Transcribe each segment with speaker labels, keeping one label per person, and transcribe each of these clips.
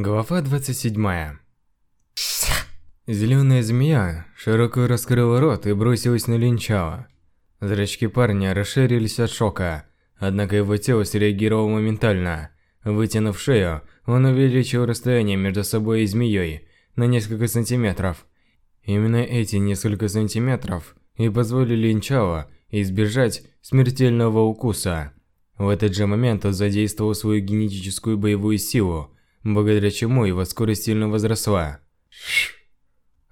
Speaker 1: Глава 27. Зеленая змея широко раскрыла рот и бросилась на Линчао. Зрачки парня расширились от шока, однако его тело среагировало моментально. Вытянув шею, он увеличил расстояние между собой и змеей на несколько сантиметров. Именно эти несколько сантиметров и позволили Линчао избежать смертельного укуса. В этот же момент он задействовал свою генетическую боевую силу, благодаря чему его скорость сильно возросла.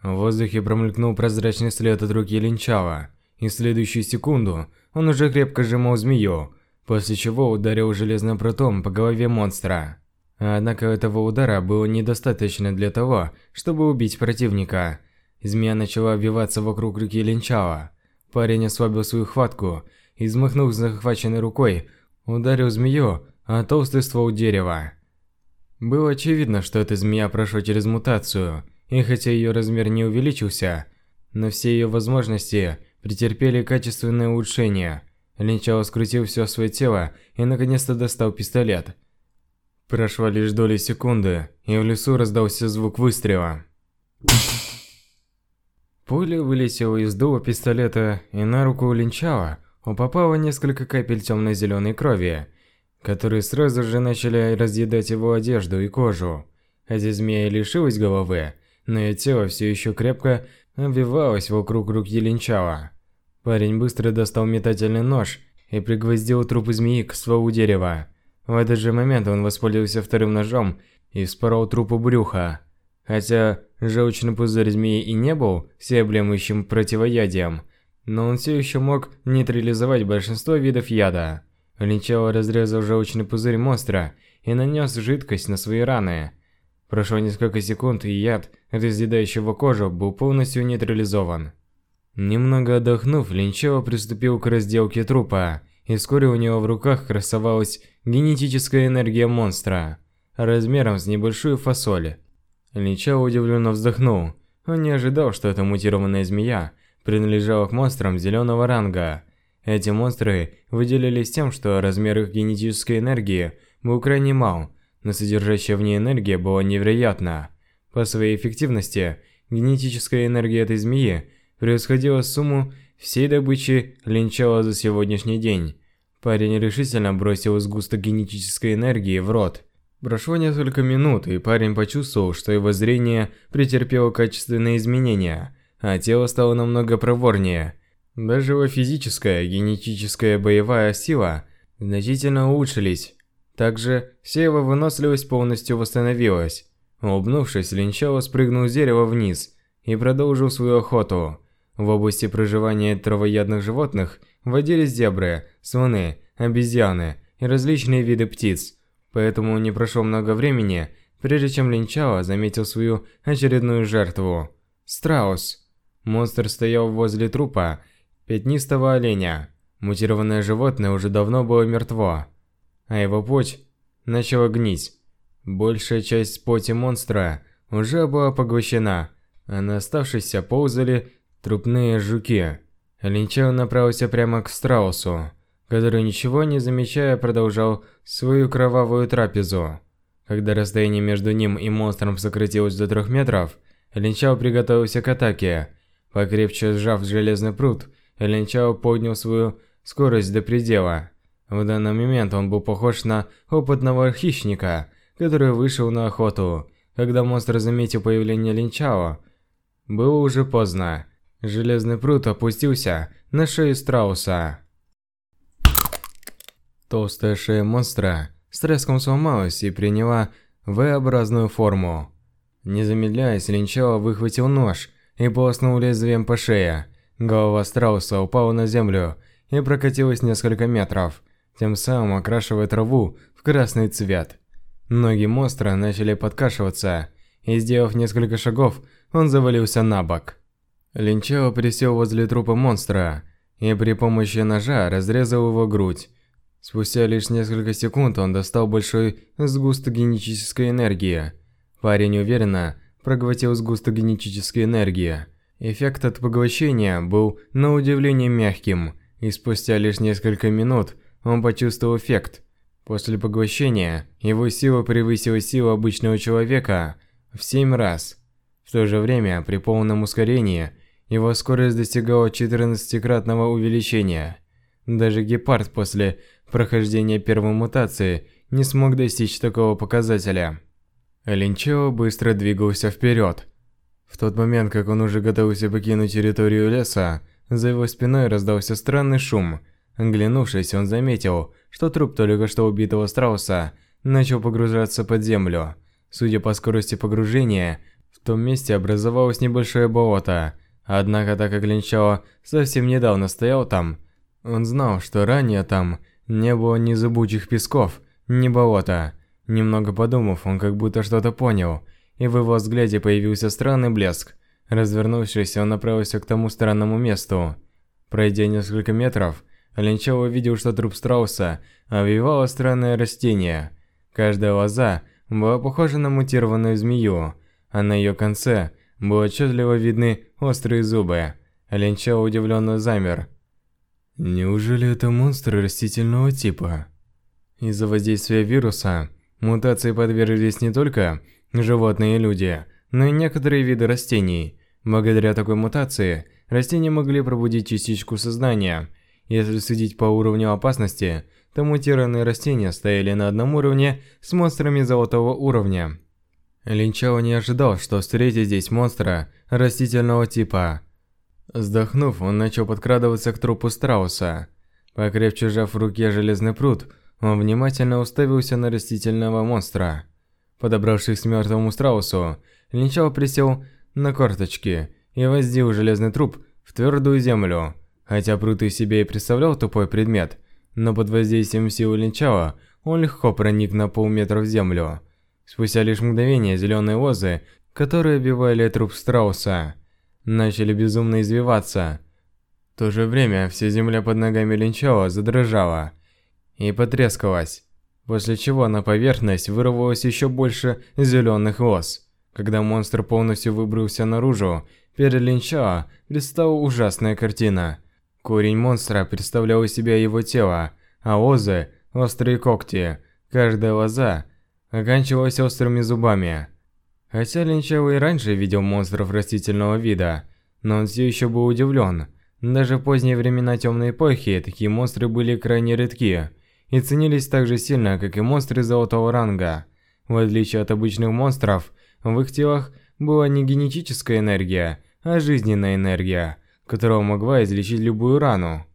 Speaker 1: В воздухе промелькнул прозрачный след от руки Линчала, и в следующую секунду он уже крепко сжимал змею, после чего ударил железным прутом по голове монстра. Однако этого удара было недостаточно для того, чтобы убить противника. Змея начала обвиваться вокруг руки Линчала. Парень ослабил свою хватку и, взмахнув захваченной рукой, ударил змею о толстый ствол дерева. Было очевидно, что эта змея прошла через мутацию, и хотя ее размер не увеличился, но все ее возможности претерпели качественное улучшение. Линчао скрутил все свое тело и наконец-то достал пистолет. Прошла лишь доля секунды, и в лесу раздался звук выстрела. Пуля вылетела из дула пистолета, и на руку Линчао попало несколько капель темно-зеленой крови, которые сразу же начали разъедать его одежду и кожу. Хотя змея лишилась головы, но ее тело все еще крепко обвивалось вокруг руки Линчала. Парень быстро достал метательный нож и пригвоздил труп змеи к стволу дерева. В этот же момент он воспользовался вторым ножом и вспорол трупу брюха. Хотя желчный пузырь змеи и не был всеобъемлющим противоядием, но он все еще мог нейтрализовать большинство видов яда. Линчао разрезал желчный пузырь монстра и нанес жидкость на свои раны. Прошло несколько секунд, и яд, разъедающего кожу, был полностью нейтрализован. Немного отдохнув, Линчао приступил к разделке трупа, и вскоре у него в руках красовалась генетическая энергия монстра, размером с небольшую фасоль. Линчао удивленно вздохнул. Он не ожидал, что эта мутированная змея принадлежала к монстрам зеленого ранга. Эти монстры выделялись тем, что размер их генетической энергии был крайне мал, но содержащая в ней энергия была невероятна. По своей эффективности, генетическая энергия этой змеи превосходила сумму всей добычи линчала за сегодняшний день. Парень решительно бросил сгусток генетической энергии в рот. Прошло несколько минут, и парень почувствовал, что его зрение претерпело качественные изменения, а тело стало намного проворнее – даже его физическая, генетическая боевая сила значительно улучшились. Также вся его выносливость полностью восстановилась. Улыбнувшись, Линчао спрыгнул с дерева вниз и продолжил свою охоту. В области проживания травоядных животных водились зебры, слоны, обезьяны и различные виды птиц. Поэтому не прошло много времени, прежде чем Линчао заметил свою очередную жертву. Страус. Монстр стоял возле трупа пятнистого оленя. Мутированное животное уже давно было мертво, а его плоть начала гнить. Большая часть плоти монстра уже была поглощена, а на оставшейся ползали трупные жуки. Линчао направился прямо к страусу, который, ничего не замечая, продолжал свою кровавую трапезу. Когда расстояние между ним и монстром сократилось до трех метров, Линчао приготовился к атаке. Покрепче сжав железный пруд, Линчао поднял свою скорость до предела. В данный момент он был похож на опытного хищника, который вышел на охоту. Когда монстр заметил появление Линчао, было уже поздно. Железный пруд опустился на шею страуса. Толстая шея монстра с треском сломалась и приняла V-образную форму. Не замедляясь, Линчао выхватил нож и полоснул лезвием по шее. Голова страуса упала на землю и прокатилась несколько метров, тем самым окрашивая траву в красный цвет. Ноги монстра начали подкашиваться, и сделав несколько шагов, он завалился на бок. Линчао присел возле трупа монстра и при помощи ножа разрезал его грудь. Спустя лишь несколько секунд он достал большой сгусток генетической энергии. Парень уверенно проглотил сгусток генетической энергии – Эффект от поглощения был на удивление мягким, и спустя лишь несколько минут он почувствовал эффект. После поглощения его сила превысила силу обычного человека в 7 раз. В то же время, при полном ускорении, его скорость достигала 14-кратного увеличения. Даже гепард после прохождения первой мутации не смог достичь такого показателя. Линчео быстро двигался вперед. В тот момент, как он уже готовился покинуть территорию леса, за его спиной раздался странный шум. Оглянувшись, он заметил, что труп только что убитого страуса начал погружаться под землю. Судя по скорости погружения, в том месте образовалось небольшое болото. Однако, так как Линчао совсем недавно стоял там, он знал, что ранее там не было ни зыбучих песков, ни болота. Немного подумав, он как будто что-то понял, и в его взгляде появился странный блеск. Развернувшись, он направился к тому странному месту. Пройдя несколько метров, Линчао увидел, что труп страуса обвивало странное растение. Каждая лоза была похожа на мутированную змею, а на ее конце было отчетливо видны острые зубы. Линчао удивленно замер. Неужели это монстры растительного типа? Из-за воздействия вируса Мутации подверглись не только животные и люди, но и некоторые виды растений. Благодаря такой мутации, растения могли пробудить частичку сознания. Если судить по уровню опасности, то мутированные растения стояли на одном уровне с монстрами золотого уровня. Линчао не ожидал, что встретит здесь монстра растительного типа. Вздохнув, он начал подкрадываться к трупу страуса. Покрепче сжав в руке железный пруд, он внимательно уставился на растительного монстра. Подобравшись к мертвому страусу, Линчао присел на корточки и воздел железный труп в твердую землю. Хотя пруд из себя и представлял тупой предмет, но под воздействием силы Линчао он легко проник на полметра в землю. Спустя лишь мгновение зеленые лозы, которые обвивали труп страуса, начали безумно извиваться. В то же время вся земля под ногами Линчао задрожала – и потрескалась, после чего на поверхность вырвалось еще больше зеленых лос. Когда монстр полностью выбрался наружу, перед Линчао предстала ужасная картина. Корень монстра представлял из себя его тело, а лозы – острые когти. Каждая лоза оканчивалась острыми зубами. Хотя Линчао и раньше видел монстров растительного вида, но он все еще был удивлен. Даже в поздние времена Темной Эпохи такие монстры были крайне редки и ценились так же сильно, как и монстры золотого ранга. В отличие от обычных монстров, в их телах была не генетическая энергия, а жизненная энергия, которая могла излечить любую рану.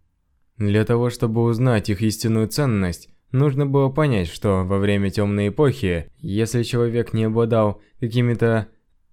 Speaker 1: Для того, чтобы узнать их истинную ценность, нужно было понять, что во время темной эпохи, если человек не обладал какими-то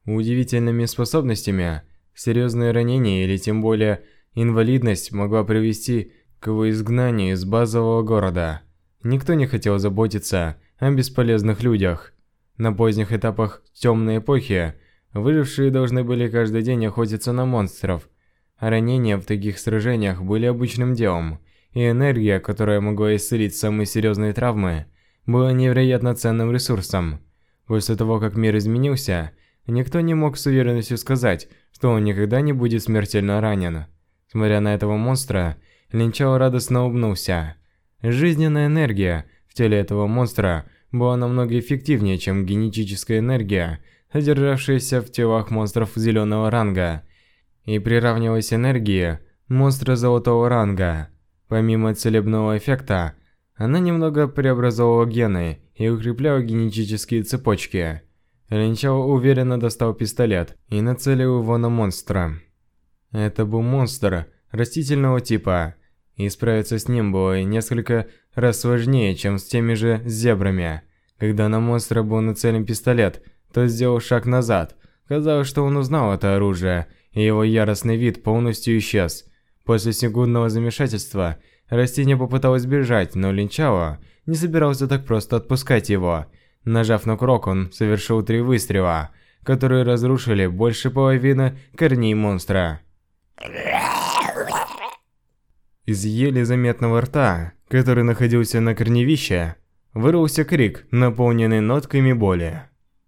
Speaker 1: удивительными способностями, серьезное ранение или тем более инвалидность могла привести к его изгнанию из базового города. Никто не хотел заботиться о бесполезных людях. На поздних этапах темной эпохи выжившие должны были каждый день охотиться на монстров, а ранения в таких сражениях были обычным делом, и энергия, которая могла исцелить самые серьезные травмы, была невероятно ценным ресурсом. После того, как мир изменился, никто не мог с уверенностью сказать, что он никогда не будет смертельно ранен. Смотря на этого монстра, Линчао радостно улыбнулся. Жизненная энергия в теле этого монстра была намного эффективнее, чем генетическая энергия, содержавшаяся в телах монстров зеленого ранга, и приравнивалась энергии монстра золотого ранга. Помимо целебного эффекта, она немного преобразовывала гены и укрепляла генетические цепочки. Линчао уверенно достал пистолет и нацелил его на монстра. Это был монстр растительного типа, и справиться с ним было несколько раз сложнее, чем с теми же зебрами. Когда на монстра был нацелен пистолет, тот сделал шаг назад. Казалось, что он узнал это оружие, и его яростный вид полностью исчез. После секундного замешательства растение попыталось бежать, но Линчао не собирался так просто отпускать его. Нажав на курок, он совершил три выстрела, которые разрушили больше половины корней монстра. Из еле заметного рта, который находился на корневище, вырвался крик, наполненный нотками боли.